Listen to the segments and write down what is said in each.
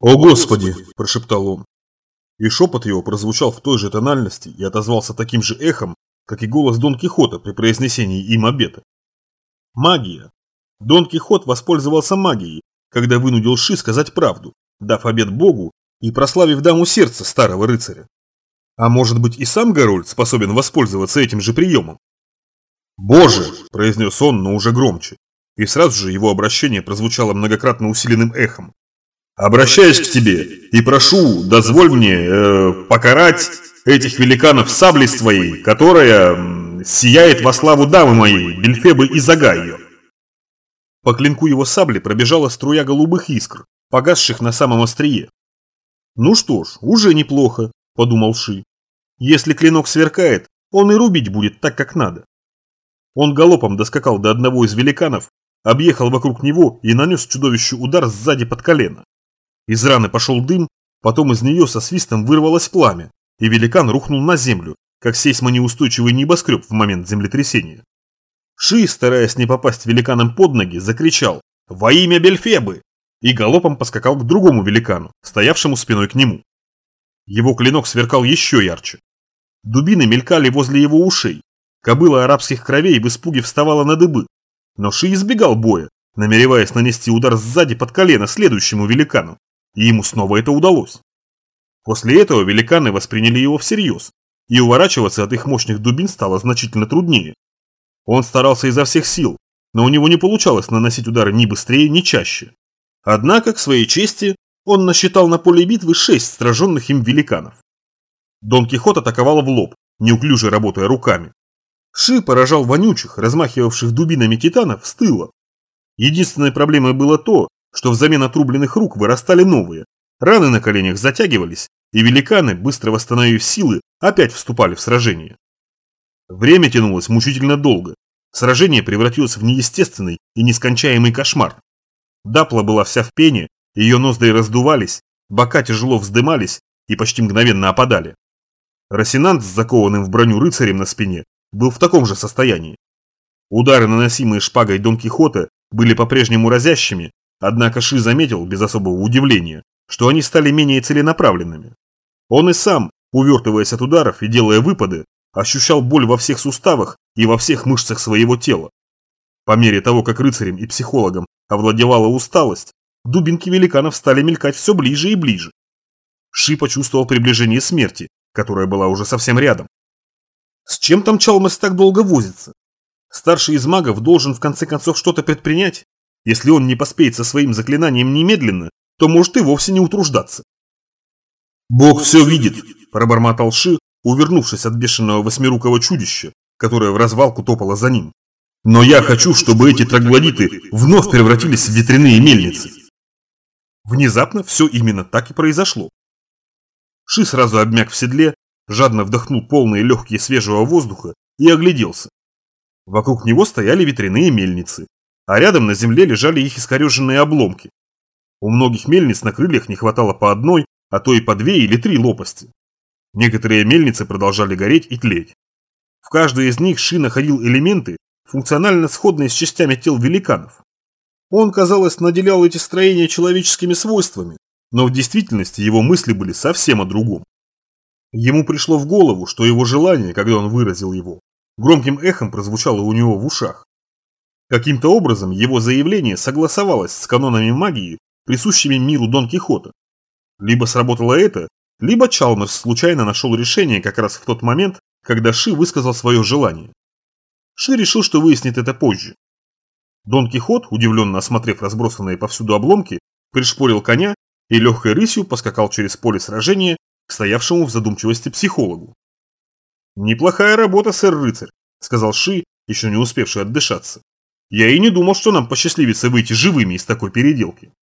«О, Господи!» – прошептал он. И шепот его прозвучал в той же тональности и отозвался таким же эхом, как и голос Дон Кихота при произнесении им обета. Магия. Дон Кихот воспользовался магией, когда вынудил Ши сказать правду, дав обет Богу и прославив даму сердца старого рыцаря. А может быть и сам Гарольд способен воспользоваться этим же приемом? «Боже!» – произнес он, но уже громче, и сразу же его обращение прозвучало многократно усиленным эхом. «Обращаюсь к тебе и прошу, дозволь мне э, покарать этих великанов саблей своей, которая сияет во славу дамы моей, Бельфебы и Загайо». По клинку его сабли пробежала струя голубых искр, погасших на самом острие. «Ну что ж, уже неплохо», – подумал Ши. «Если клинок сверкает, он и рубить будет так, как надо». Он галопом доскакал до одного из великанов, объехал вокруг него и нанес чудовищу удар сзади под колено. Из раны пошел дым, потом из нее со свистом вырвалось пламя, и великан рухнул на землю, как сейсмонеустойчивый небоскреб в момент землетрясения. Ши, стараясь не попасть великанам под ноги, закричал «Во имя Бельфебы!» и галопом поскакал к другому великану, стоявшему спиной к нему. Его клинок сверкал еще ярче. Дубины мелькали возле его ушей, Кобыла арабских кровей в испуге вставала на дыбы, но Ши избегал боя, намереваясь нанести удар сзади под колено следующему великану, и ему снова это удалось. После этого великаны восприняли его всерьез, и уворачиваться от их мощных дубин стало значительно труднее. Он старался изо всех сил, но у него не получалось наносить удары ни быстрее, ни чаще. Однако, к своей чести, он насчитал на поле битвы шесть сраженных им великанов. Дон Кихот атаковал в лоб, неуклюже работая руками. Ши поражал вонючих, размахивавших дубинами титанов, с тыла. Единственной проблемой было то, что взамен отрубленных рук вырастали новые, раны на коленях затягивались, и великаны, быстро восстановив силы, опять вступали в сражение. Время тянулось мучительно долго. Сражение превратилось в неестественный и нескончаемый кошмар. Дапла была вся в пене, ее ноздри раздувались, бока тяжело вздымались и почти мгновенно опадали. Росинант с закованным в броню рыцарем на спине был в таком же состоянии. Удары, наносимые шпагой Дон Кихота, были по-прежнему разящими, однако Ши заметил, без особого удивления, что они стали менее целенаправленными. Он и сам, увертываясь от ударов и делая выпады, ощущал боль во всех суставах и во всех мышцах своего тела. По мере того, как рыцарем и психологом овладевала усталость, дубинки великанов стали мелькать все ближе и ближе. Ши почувствовал приближение смерти, которая была уже совсем рядом. С чем там Чалмас так долго возится? Старший из магов должен в конце концов что-то предпринять. Если он не поспеет со своим заклинанием немедленно, то может и вовсе не утруждаться. «Бог все видит», – пробормотал Ши, увернувшись от бешеного восьмирукого чудища, которое в развалку топало за ним. «Но я хочу, чтобы эти троглодиты вновь превратились в ветряные мельницы». Внезапно все именно так и произошло. Ши сразу обмяк в седле, жадно вдохнул полные легкие свежего воздуха и огляделся. Вокруг него стояли ветряные мельницы, а рядом на земле лежали их искореженные обломки. У многих мельниц на крыльях не хватало по одной, а то и по две или три лопасти. Некоторые мельницы продолжали гореть и тлеть. В каждой из них Ши находил элементы, функционально сходные с частями тел великанов. Он, казалось, наделял эти строения человеческими свойствами, но в действительности его мысли были совсем о другом. Ему пришло в голову, что его желание, когда он выразил его, громким эхом прозвучало у него в ушах. Каким-то образом его заявление согласовалось с канонами магии, присущими миру Дон Кихота. Либо сработало это, либо Чалмерс случайно нашел решение как раз в тот момент, когда Ши высказал свое желание. Ши решил, что выяснит это позже. Дон Кихот, удивленно осмотрев разбросанные повсюду обломки, пришпорил коня и легкой рысью поскакал через поле сражения к стоявшему в задумчивости психологу. «Неплохая работа, сэр-рыцарь», — сказал Ши, еще не успевший отдышаться. «Я и не думал, что нам посчастливится выйти живыми из такой переделки».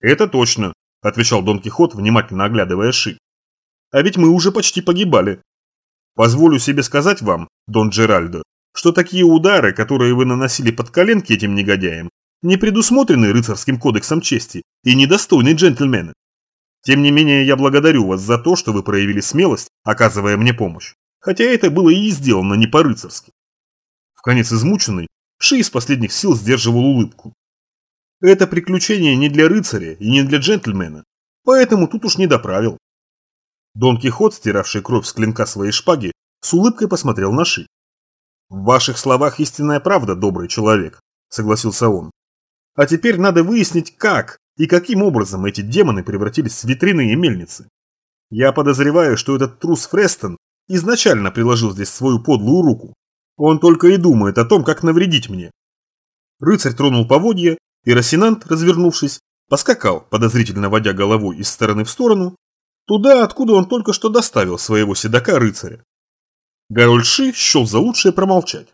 «Это точно», — отвечал Дон Кихот, внимательно оглядывая Ши. «А ведь мы уже почти погибали. Позволю себе сказать вам, Дон Джеральдо, что такие удары, которые вы наносили под коленки этим негодяям, не предусмотрены рыцарским кодексом чести и недостойны джентльмена. Тем не менее, я благодарю вас за то, что вы проявили смелость, оказывая мне помощь. Хотя это было и сделано не по-рыцарски. В конец измученный, Ши из последних сил сдерживал улыбку. Это приключение не для рыцаря и не для джентльмена, поэтому тут уж не доправил. Дон Кихот, стиравший кровь с клинка своей шпаги, с улыбкой посмотрел на Ши. «В ваших словах истинная правда, добрый человек», — согласился он. «А теперь надо выяснить, как и каким образом эти демоны превратились в ветряные мельницы. Я подозреваю, что этот трус Фрестон изначально приложил здесь свою подлую руку. Он только и думает о том, как навредить мне». Рыцарь тронул поводья, и Росинант, развернувшись, поскакал, подозрительно водя головой из стороны в сторону, Туда, откуда он только что доставил своего седока рыцаря. Гарольд счел за лучшее промолчать.